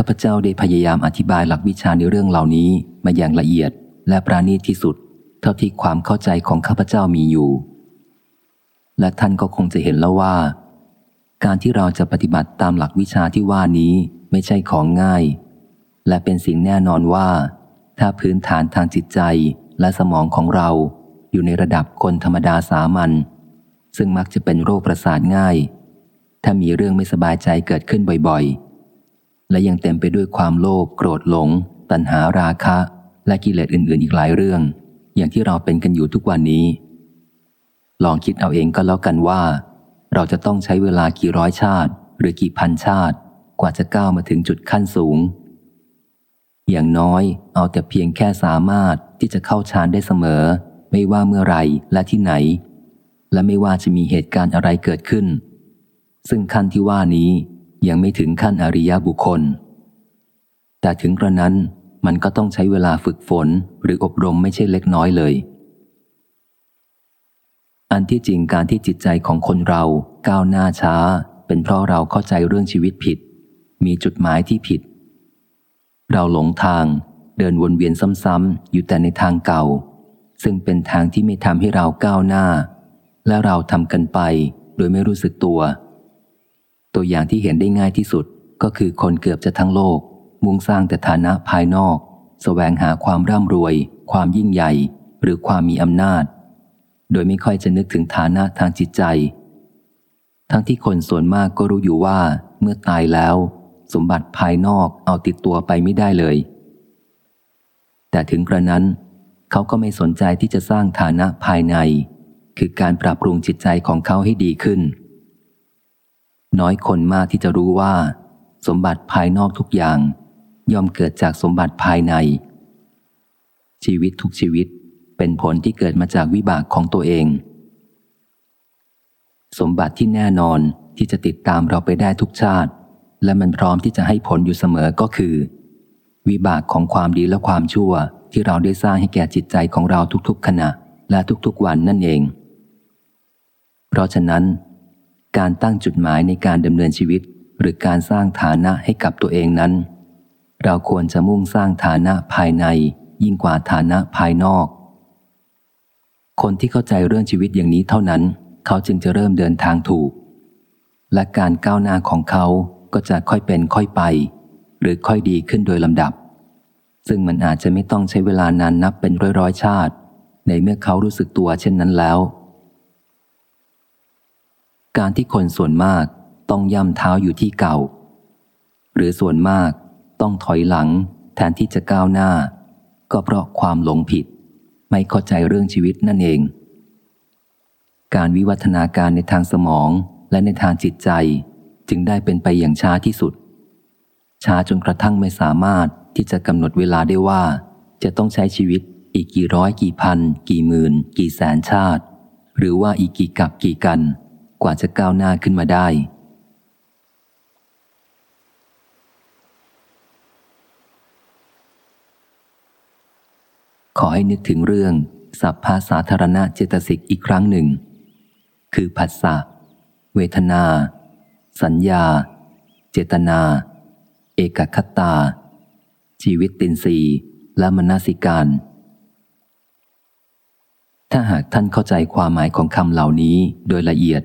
ข้าพเจ้าได้พยายามอธิบายหลักวิชาในเรื่องเหล่านี้มาอย่างละเอียดและปราณีตที่สุด เท่าที่ความเข้าใจของข้าพเจ้ามีอยู่ และท่านก็คงจะเห็นแล้วว่า การที่เราจะปฏิบัติตามหลักวิชาที่ว่านี้ไม่ใช่ของง่าย และเป็นสิ่งแน่นอนว่า ถ้าพื้นฐานทางจิตใจและสมองของเราอยู่ในระดับคนธรรมดาสามัญซึ่งมักจะเป็นโรคประสาทง่าย ถ้ามีเรื่องไม่สบายใจเกิดขึ้นบ่อยๆ และยังเต็มไปด้วยความโลภโกรธหลง ตัณหาราคะ และกิเลสอื่น ๆ อีกหลายเรื่อง อย่างที่เราเป็นกันอยู่ทุกวันนี้ ลองคิดเอาเองก็แล้วกันว่า เราจะต้องใช้เวลากี่ร้อยชาติ หรือกี่พันชาติ กว่าจะก้าวมาถึงจุดขั้นสูง อย่างน้อยเอาแต่เพียงแค่สามารถที่จะเข้าฌานได้เสมอ ไม่ว่าเมื่อไรและที่ไหน และไม่ว่าจะมีเหตุการณ์อะไรเกิดขึ้น ซึ่งขั้นที่ว่านี้ ยังไม่ถึงขั้นอริยบุคคล แต่ถึงกระนั้นมันก็ต้องใช้เวลาฝึกฝนหรืออบรมไม่ใช่เล็กน้อยเลย อันที่จริงการที่จิตใจของคนเราก้าวหน้าช้า เป็นเพราะเราเข้าใจเรื่องชีวิตผิด มีจุดหมายที่ผิด เราหลงทางเดินวนเวียนซ้ำๆอยู่แต่ในทางเก่า ซึ่งเป็นทางที่ไม่ทำให้เราก้าวหน้า และเราทำกันไปโดยไม่รู้สึกตัว ตัวอย่างที่เห็นได้ง่ายที่สุดก็คือคนเกือบจะทั้งโลก มุ่งสร้างแต่ฐานะภายนอกสแสวงหาความร่ำรวย ความยิ่งใหญ่ หรือความมีอำนาจ โดยไม่ค่อยจะนึกถึงฐานะทางจิตใจ ทั้งที่คนส่วนมากก็รู้อยู่ว่า เมื่อตายแล้ว สมบัติภายนอกเอาติดตัวไปไม่ได้เลย แต่ถึงกระนั้น เขาก็ไม่สนใจที่จะสร้างฐานะภายใน คือการปรับปรุงจิตใจของเขาให้ดีขึ้น น้อยคนมากที่จะรู้ว่า สมบัติภายนอกทุกอย่าง ย่อมเกิดจากสมบัติภายใน ชีวิตทุกชีวิตเป็นผลที่เกิดมาจากวิบากของตัวเอง สมบัติที่แน่นอนที่จะติดตามเราไปได้ทุกชาติ และมันพร้อมที่จะให้ผลอยู่เสมอก็คือ วิบากของความดีและความชั่วที่เราได้สร้างให้แก่จิตใจของเราทุกๆขณะและทุกๆวันนั่นเอง เพราะฉะนั้น การตั้งจุดหมายในการดำเนินชีวิต หรือการสร้างฐานะให้กับตัวเองนั้น เราควรจะมุ่งสร้างฐานะภายใน ยิ่งกว่าฐานะภายนอก คนที่เข้าใจเรื่องชีวิตอย่างนี้เท่านั้น เขาจึงจะเริ่มเดินทางถูก และการก้าวหน้าของเขาก็จะค่อยเป็นค่อยไป หรือค่อยดีขึ้นโดยลำดับ ซึ่งมันอาจจะไม่ต้องใช้เวลานานนับเป็นร้อยๆชาติ ในเมื่อเขารู้สึกตัวเช่นนั้นแล้ว การที่คนส่วนมากต้องย่ำเท้าอยู่ที่เก่า หรือส่วนมากต้องถอยหลังแทนที่จะก้าวหน้า ก็เพราะความหลงผิด ไม่เข้าใจเรื่องชีวิตนั่นเอง การวิวัฒนาการในทางสมองและในทางจิตใจจึงได้เป็นไปอย่างช้าที่สุด ช้าจนกระทั่งไม่สามารถที่จะกำหนดเวลาได้ว่า จะต้องใช้ชีวิตอีกกี่ร้อยกี่พัน กี่หมื่น กี่แสนชาติ หรือว่าอีกกี่กับกี่กัน กว่าจะก้าวหน้าขึ้นมาได้ ขอให้นึกถึงเรื่องสัพพาสาธารณะเจตสิกอีกครั้งหนึ่ง คือผัสสะ เวทนา สัญญา เจตนา เอกคตา ชีวิตตินรีและมนสิการ ถ้าหากท่านเข้าใจความหมายของคำเหล่านี้โดยละเอียด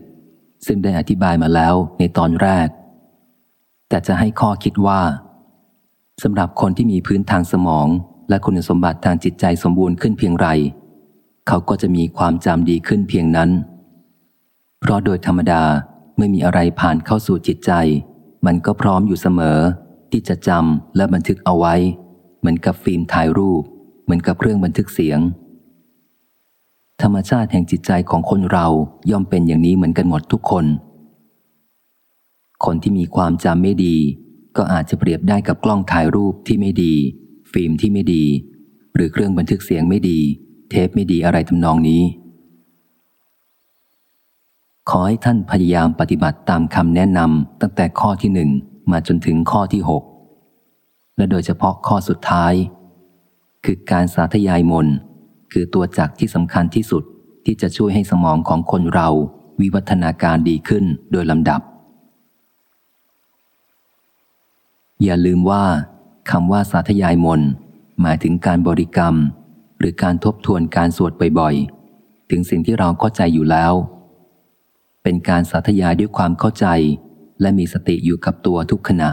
ซึ่งได้อธิบายมาแล้วในตอนแรก แต่จะให้ข้อคิดว่าสำหรับคนที่มีพื้นทางสมอง และคุณสมบัติทางจิตใจสมบูรณ์ขึ้นเพียงไร เขาก็จะมีความจำดีขึ้นเพียงนั้น เพราะโดยธรรมดาเมื่อมีอะไรผ่านเข้าสู่จิตใจ มันก็พร้อมอยู่เสมอ ที่จะจำและบันทึกเอาไว้ เหมือนกับฟิล์มถ่ายรูป เหมือนกับเครื่องบันทึกเสียง ธรรมชาติแห่งจิตใจของคนเราย่อมเป็นอย่างนี้เหมือนกันหมดทุกคน คนที่มีความจำไม่ดี ก็อาจจะเปรียบได้กับกล้องถ่ายรูปที่ไม่ดี ฟิล์มที่ไม่ดี หรือเครื่องบันทึกเสียงไม่ดี เทปไม่ดีอะไรทำนองนี้ ขอให้ท่านพยายามปฏิบัติตามคำแนะนำตั้งแต่ข้อที่หนึ่งมาจนถึงข้อที่หกและโดยเฉพาะข้อสุดท้าย คือการสาธยายมน คือตัวจักที่สำคัญที่สุดที่จะช่วยให้สมองของคนเราวิวัฒนาการดีขึ้นโดยลำดับ อย่าลืมว่าคำว่าสาธยายมนหมายถึงการบริกรรม หรือการทบทวนการสวดบ่อยๆ ถึงสิ่งที่เราเข้าใจอยู่แล้ว เป็นการสาธยายด้วยความเข้าใจ และมีสติอยู่กับตัวทุกขณะ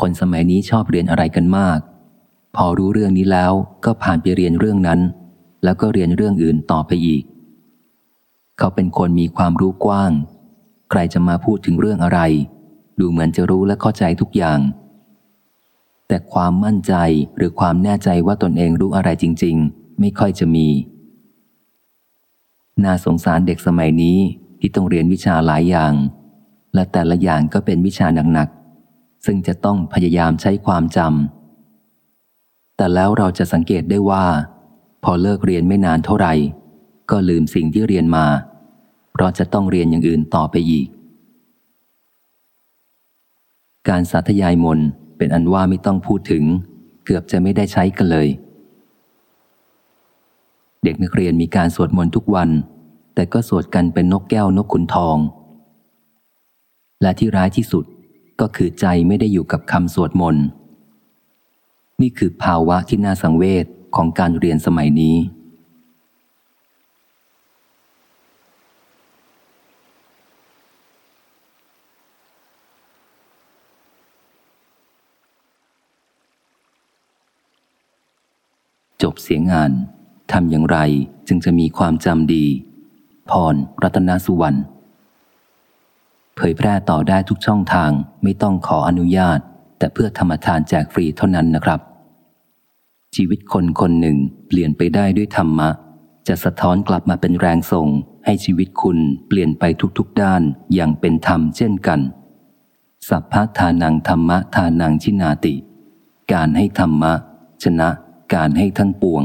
คนสมัยนี้ชอบเรียนอะไรกันมาก พอรู้เรื่องนี้แล้วก็ผ่านไปเรียนเรื่องนั้น แล้วก็เรียนเรื่องอื่นต่อไปอีก เขาเป็นคนมีความรู้กว้าง ใครจะมาพูดถึงเรื่องอะไร ดูเหมือนจะรู้และเข้าใจทุกอย่าง แต่ความมั่นใจหรือความแน่ใจว่าตนเองรู้อะไรจริง ๆ ไม่ค่อยจะมี น่าสงสารเด็กสมัยนี้ที่ต้องเรียนวิชาหลายอย่าง และแต่ละอย่างก็เป็นวิชาหนักๆซึ่งจะต้องพยายามใช้ความจำ แต่แล้วเราจะสังเกตได้ว่า พอเลิกเรียนไม่นานเท่าไหร่ ก็ลืมสิ่งที่เรียนมา เพราะจะต้องเรียนอย่างอื่นต่อไปอีก การสาธยายมนเป็นอันว่าไม่ต้องพูดถึง เกือบจะไม่ได้ใช้กันเลย เด็กนักเรียนมีการสวดมนต์ทุกวัน แต่ก็สวดกันเป็นนกแก้วนกขุนทอง และที่ร้ายที่สุดก็คือใจไม่ได้อยู่กับคำสวดมนต์ นี่คือภาวะที่น่าสังเวชของการเรียนสมัยนี้ จบเสียงงานทำอย่างไรจึงจะมีความจำดี พร รัตนสุวรรณ เผยแพร่ต่อได้ทุกช่องทางไม่ต้องขออนุญาต แต่เพื่อธรรมทานแจกฟรีเท่านั้นนะครับ ชีวิตคนคนหนึ่งเปลี่ยนไปได้ด้วยธรรมะ จะสะท้อนกลับมาเป็นแรงส่ง ให้ชีวิตคุณเปลี่ยนไปทุกๆด้านอย่างเป็นธรรมเช่นกัน สัพพะทานังธรรมะทานังชินาติ การให้ธรรมะ ชนะการให้ทั้งปวง